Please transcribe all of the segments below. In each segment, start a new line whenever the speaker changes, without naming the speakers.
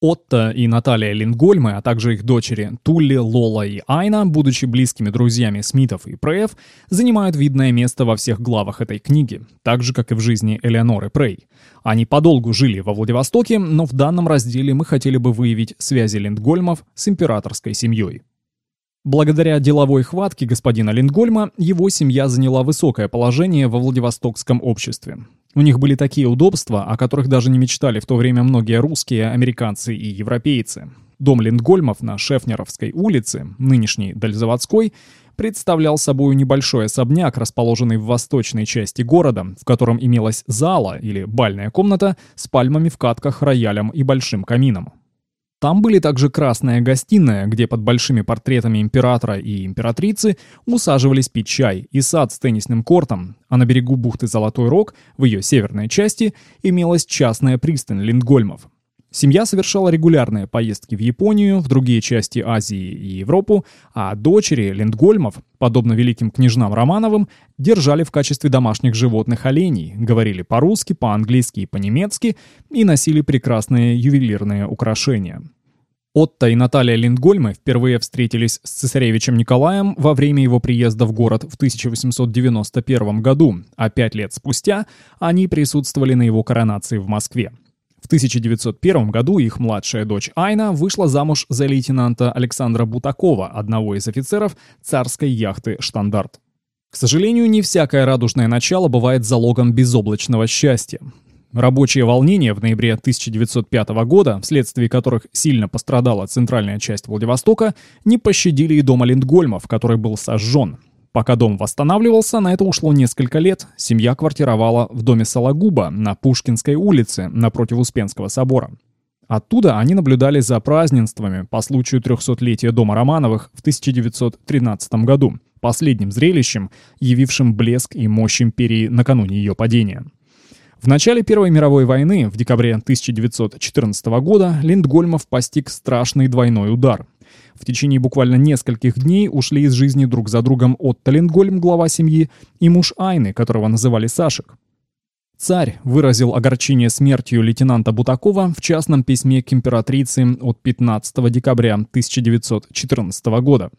Отто и Наталья Лингольмы, а также их дочери Тулли, Лола и Айна, будучи близкими друзьями Смитов и Преев, занимают видное место во всех главах этой книги, так же, как и в жизни Элеоноры Прей. Они подолгу жили во Владивостоке, но в данном разделе мы хотели бы выявить связи Линдгольмов с императорской семьей. Благодаря деловой хватке господина Линдгольма, его семья заняла высокое положение во Владивостокском обществе. У них были такие удобства, о которых даже не мечтали в то время многие русские, американцы и европейцы. Дом Линдгольмов на Шефнеровской улице, нынешней Дальзаводской, представлял собой небольшой особняк, расположенный в восточной части города, в котором имелась зала или бальная комната с пальмами в катках, роялем и большим камином. Там были также красная гостиная, где под большими портретами императора и императрицы усаживались пить чай, и сад с теннисным кортом, а на берегу бухты Золотой Рог, в ее северной части, имелась частная пристань Линдгольмов. Семья совершала регулярные поездки в Японию, в другие части Азии и Европу, а дочери Линдгольмов, подобно великим княжнам Романовым, держали в качестве домашних животных оленей, говорили по-русски, по-английски и по-немецки и носили прекрасные ювелирные украшения. Отто и Наталья Линдгольмы впервые встретились с цесаревичем Николаем во время его приезда в город в 1891 году, а пять лет спустя они присутствовали на его коронации в Москве. В 1901 году их младшая дочь Айна вышла замуж за лейтенанта Александра Бутакова, одного из офицеров царской яхты «Штандарт». К сожалению, не всякое радужное начало бывает залогом безоблачного счастья. Рабочие волнения в ноябре 1905 года, вследствие которых сильно пострадала центральная часть Владивостока, не пощадили и дома Линдгольмов, который был сожжен. Пока дом восстанавливался, на это ушло несколько лет. Семья квартировала в доме Сологуба на Пушкинской улице напротив Успенского собора. Оттуда они наблюдали за празднествами по случаю 300-летия дома Романовых в 1913 году, последним зрелищем, явившим блеск и мощь империи накануне ее падения. В начале Первой мировой войны, в декабре 1914 года, Линдгольмов постиг страшный двойной удар. В течение буквально нескольких дней ушли из жизни друг за другом Отто Линдгольм, глава семьи, и муж Айны, которого называли Сашек. Царь выразил огорчение смертью лейтенанта Бутакова в частном письме к императрице от 15 декабря 1914 года.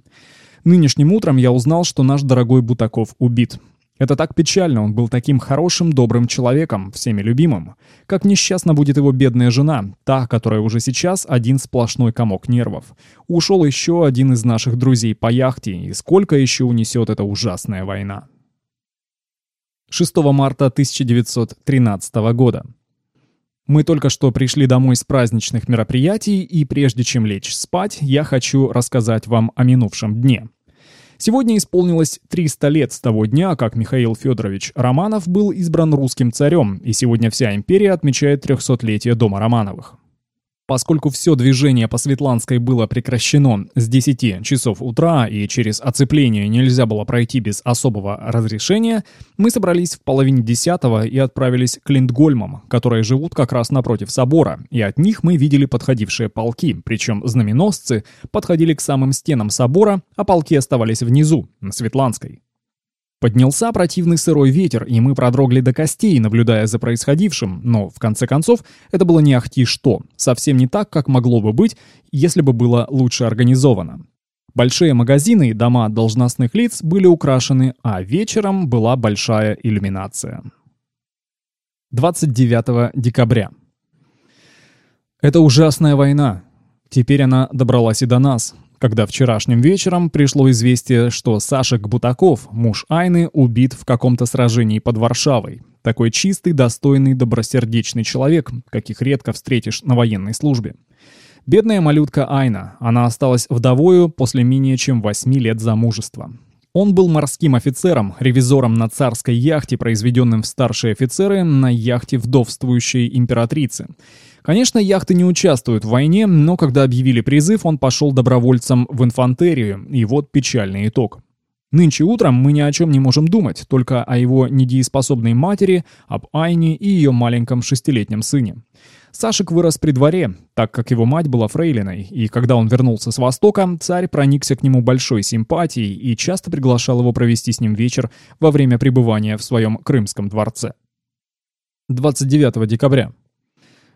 «Нынешним утром я узнал, что наш дорогой Бутаков убит. Это так печально, он был таким хорошим, добрым человеком, всеми любимым. Как несчастна будет его бедная жена, та, которая уже сейчас один сплошной комок нервов. Ушел еще один из наших друзей по яхте, и сколько еще унесет эта ужасная война. 6 марта 1913 года. Мы только что пришли домой с праздничных мероприятий, и прежде чем лечь спать, я хочу рассказать вам о минувшем дне. Сегодня исполнилось 300 лет с того дня, как Михаил Федорович Романов был избран русским царем, и сегодня вся империя отмечает 300-летие дома Романовых. Поскольку все движение по Светланской было прекращено с 10 часов утра и через оцепление нельзя было пройти без особого разрешения, мы собрались в половине десятого и отправились к Линдгольмам, которые живут как раз напротив собора, и от них мы видели подходившие полки, причем знаменосцы подходили к самым стенам собора, а полки оставались внизу, на Светланской. Поднялся противный сырой ветер, и мы продрогли до костей, наблюдая за происходившим, но, в конце концов, это было не ахти что, совсем не так, как могло бы быть, если бы было лучше организовано. Большие магазины и дома должностных лиц были украшены, а вечером была большая иллюминация. 29 декабря. Это ужасная война. Теперь она добралась и до нас когда вчерашним вечером пришло известие, что Сашек Бутаков, муж Айны, убит в каком-то сражении под Варшавой. Такой чистый, достойный, добросердечный человек, каких редко встретишь на военной службе. Бедная малютка Айна, она осталась вдовою после менее чем 8 лет замужества. Он был морским офицером, ревизором на царской яхте, произведенным в старшие офицеры на яхте вдовствующей императрицы. Конечно, яхты не участвуют в войне, но когда объявили призыв, он пошел добровольцем в инфантерию, и вот печальный итог. Нынче утром мы ни о чем не можем думать, только о его недееспособной матери, об Айне и ее маленьком шестилетнем сыне. Сашек вырос при дворе, так как его мать была фрейлиной, и когда он вернулся с Востока, царь проникся к нему большой симпатией и часто приглашал его провести с ним вечер во время пребывания в своем крымском дворце. 29 декабря.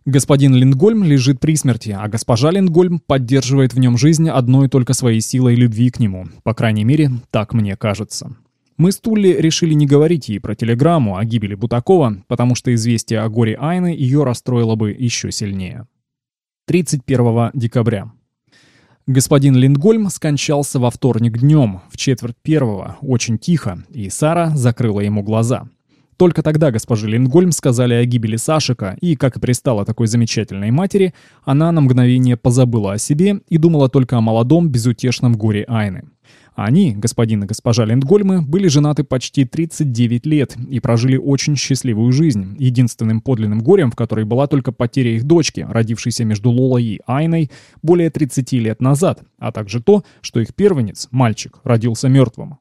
Господин Линдгольм лежит при смерти, а госпожа Линдгольм поддерживает в нем жизнь одной только своей силой любви к нему. По крайней мере, так мне кажется. Мы с Тулли решили не говорить ей про телеграмму о гибели Бутакова, потому что известие о горе Айны ее расстроило бы еще сильнее. 31 декабря. Господин Линдгольм скончался во вторник днем, в четверть первого, очень тихо, и Сара закрыла ему глаза. Только тогда госпоже Лингольм сказали о гибели Сашика, и, как и пристала такой замечательной матери, она на мгновение позабыла о себе и думала только о молодом, безутешном горе Айны. Они, господин и госпожа Линдгольмы, были женаты почти 39 лет и прожили очень счастливую жизнь, единственным подлинным горем, в которой была только потеря их дочки, родившейся между Лолой и Айной более 30 лет назад, а также то, что их первенец, мальчик, родился мертвым.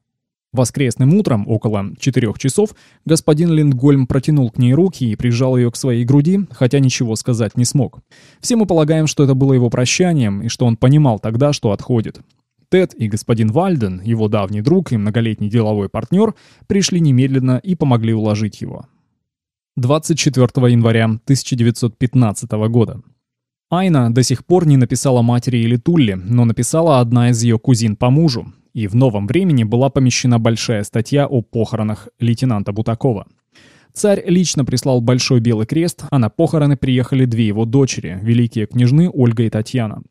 Воскресным утром, около четырех часов, господин Линдгольм протянул к ней руки и прижал ее к своей груди, хотя ничего сказать не смог. Все мы полагаем, что это было его прощанием, и что он понимал тогда, что отходит. Тед и господин Вальден, его давний друг и многолетний деловой партнер, пришли немедленно и помогли уложить его. 24 января 1915 года. Айна до сих пор не написала матери или Тулле, но написала одна из ее кузин по мужу, и в новом времени была помещена большая статья о похоронах лейтенанта Бутакова. Царь лично прислал Большой Белый Крест, а на похороны приехали две его дочери, великие княжны Ольга и Татьяна.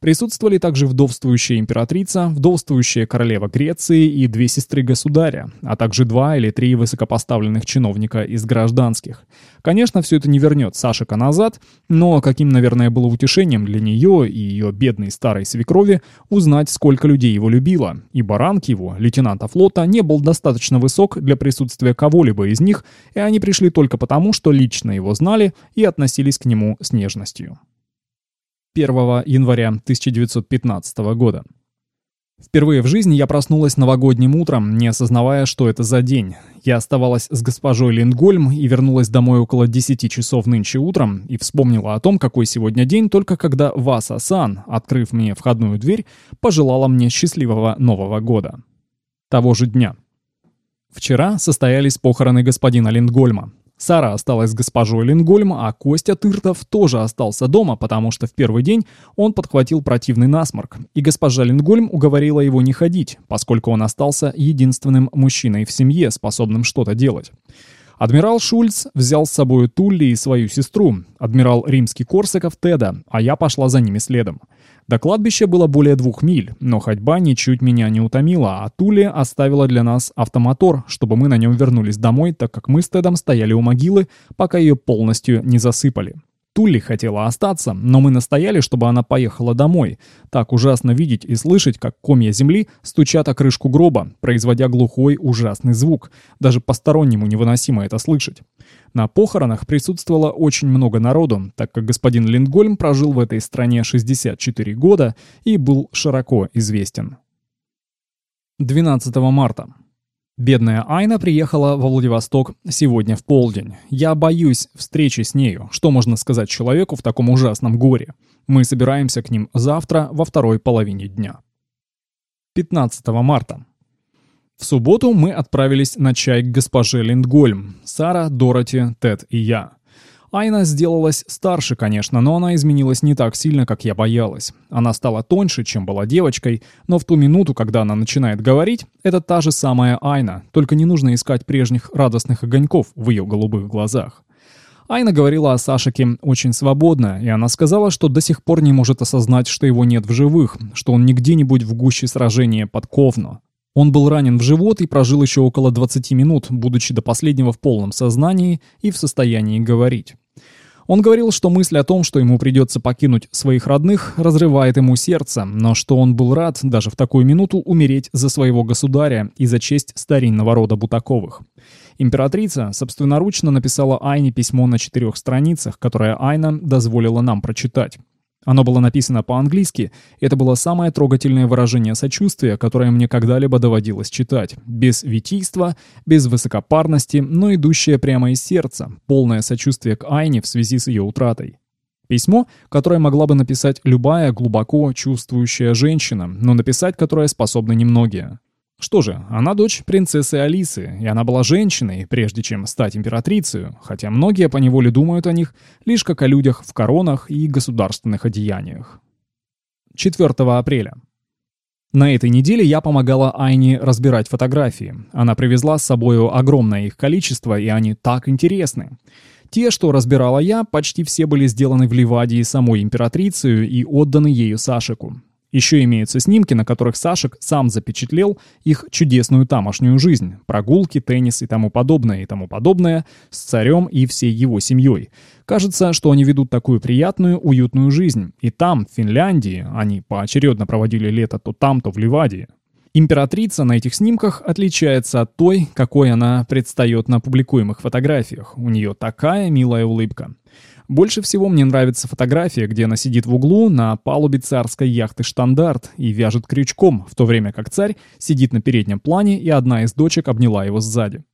Присутствовали также вдовствующая императрица, вдовствующая королева Греции и две сестры государя, а также два или три высокопоставленных чиновника из гражданских. Конечно, все это не вернет Сашика назад, но каким, наверное, было утешением для нее и ее бедной старой свекрови узнать, сколько людей его любило, ибо ранг его, лейтенанта флота, не был достаточно высок для присутствия кого-либо из них, и они пришли только потому, что лично его знали и относились к нему с нежностью. 1 января 1915 года. Впервые в жизни я проснулась новогодним утром, не осознавая, что это за день. Я оставалась с госпожой Лингольм и вернулась домой около 10 часов нынче утром и вспомнила о том, какой сегодня день, только когда Васа-сан, открыв мне входную дверь, пожелала мне счастливого Нового года. Того же дня. Вчера состоялись похороны господина Лингольма. Сара осталась с госпожой Лингольм, а Костя Тыртов тоже остался дома, потому что в первый день он подхватил противный насморк, и госпожа Лингольм уговорила его не ходить, поскольку он остался единственным мужчиной в семье, способным что-то делать. Адмирал Шульц взял с собой Тулли и свою сестру, адмирал Римский-Корсаков Теда, а я пошла за ними следом. До кладбища было более двух миль, но ходьба ничуть меня не утомила, а Тули оставила для нас автомотор, чтобы мы на нем вернулись домой, так как мы с Тедом стояли у могилы, пока ее полностью не засыпали. Тулли хотела остаться, но мы настояли, чтобы она поехала домой. Так ужасно видеть и слышать, как комья земли стучат о крышку гроба, производя глухой ужасный звук. Даже постороннему невыносимо это слышать. На похоронах присутствовало очень много народу, так как господин Линдгольм прожил в этой стране 64 года и был широко известен. 12 марта. Бедная Айна приехала во Владивосток сегодня в полдень. Я боюсь встречи с нею. Что можно сказать человеку в таком ужасном горе? Мы собираемся к ним завтра во второй половине дня. 15 марта. В субботу мы отправились на чай к госпоже Линдгольм. Сара, Дороти, Тед и я. Айна сделалась старше, конечно, но она изменилась не так сильно, как я боялась. Она стала тоньше, чем была девочкой, но в ту минуту, когда она начинает говорить, это та же самая Айна, только не нужно искать прежних радостных огоньков в ее голубых глазах. Айна говорила о Сашике очень свободно, и она сказала, что до сих пор не может осознать, что его нет в живых, что он не где-нибудь в гуще сражения под Ковно. Он был ранен в живот и прожил еще около 20 минут, будучи до последнего в полном сознании и в состоянии говорить. Он говорил, что мысль о том, что ему придется покинуть своих родных, разрывает ему сердце, но что он был рад даже в такую минуту умереть за своего государя и за честь старинного рода Бутаковых. Императрица собственноручно написала Айне письмо на четырех страницах, которое Айна дозволила нам прочитать. Оно было написано по-английски, и это было самое трогательное выражение сочувствия, которое мне когда-либо доводилось читать. Без витийства, без высокопарности, но идущее прямо из сердца, полное сочувствие к Айне в связи с ее утратой. Письмо, которое могла бы написать любая глубоко чувствующая женщина, но написать которое способны немногие. Что же, она дочь принцессы Алисы, и она была женщиной, прежде чем стать императрицей, хотя многие поневоле думают о них лишь как о людях в коронах и государственных одеяниях. 4 апреля. На этой неделе я помогала Айне разбирать фотографии. Она привезла с собой огромное их количество, и они так интересны. Те, что разбирала я, почти все были сделаны в Ливадии самой императрицей и отданы ею Сашику. Еще имеются снимки, на которых Сашек сам запечатлел их чудесную тамошнюю жизнь, прогулки, теннис и тому подобное, и тому подобное, с царем и всей его семьей. Кажется, что они ведут такую приятную, уютную жизнь. И там, в Финляндии, они поочередно проводили лето то там, то в Ливадии. Императрица на этих снимках отличается от той, какой она предстает на публикуемых фотографиях. У нее такая милая улыбка. Больше всего мне нравится фотография, где она сидит в углу на палубе царской яхты «Штандарт» и вяжет крючком, в то время как царь сидит на переднем плане, и одна из дочек обняла его сзади.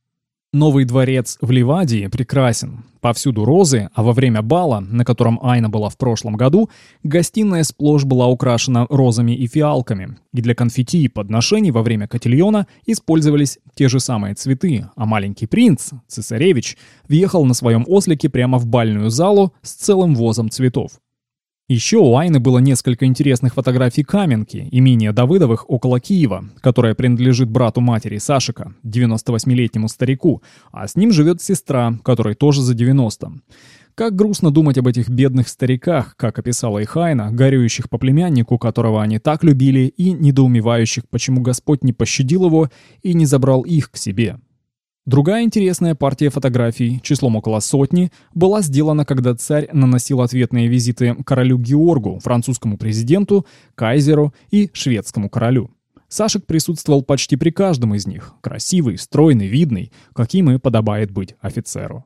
Новый дворец в Ливадии прекрасен. Повсюду розы, а во время бала, на котором Айна была в прошлом году, гостиная сплошь была украшена розами и фиалками. И для конфетти и подношений во время котельона использовались те же самые цветы, а маленький принц, цесаревич, въехал на своем ослике прямо в бальную залу с целым возом цветов. Еще у Айны было несколько интересных фотографий Каменки, имения Давыдовых около Киева, которое принадлежит брату матери Сашика, 98-летнему старику, а с ним живет сестра, которой тоже за 90. Как грустно думать об этих бедных стариках, как описала их Айна, горюющих по племяннику, которого они так любили, и недоумевающих, почему Господь не пощадил его и не забрал их к себе. Другая интересная партия фотографий, числом около сотни, была сделана, когда царь наносил ответные визиты королю Георгу, французскому президенту, кайзеру и шведскому королю. Сашек присутствовал почти при каждом из них, красивый, стройный, видный, каким и подобает быть офицеру.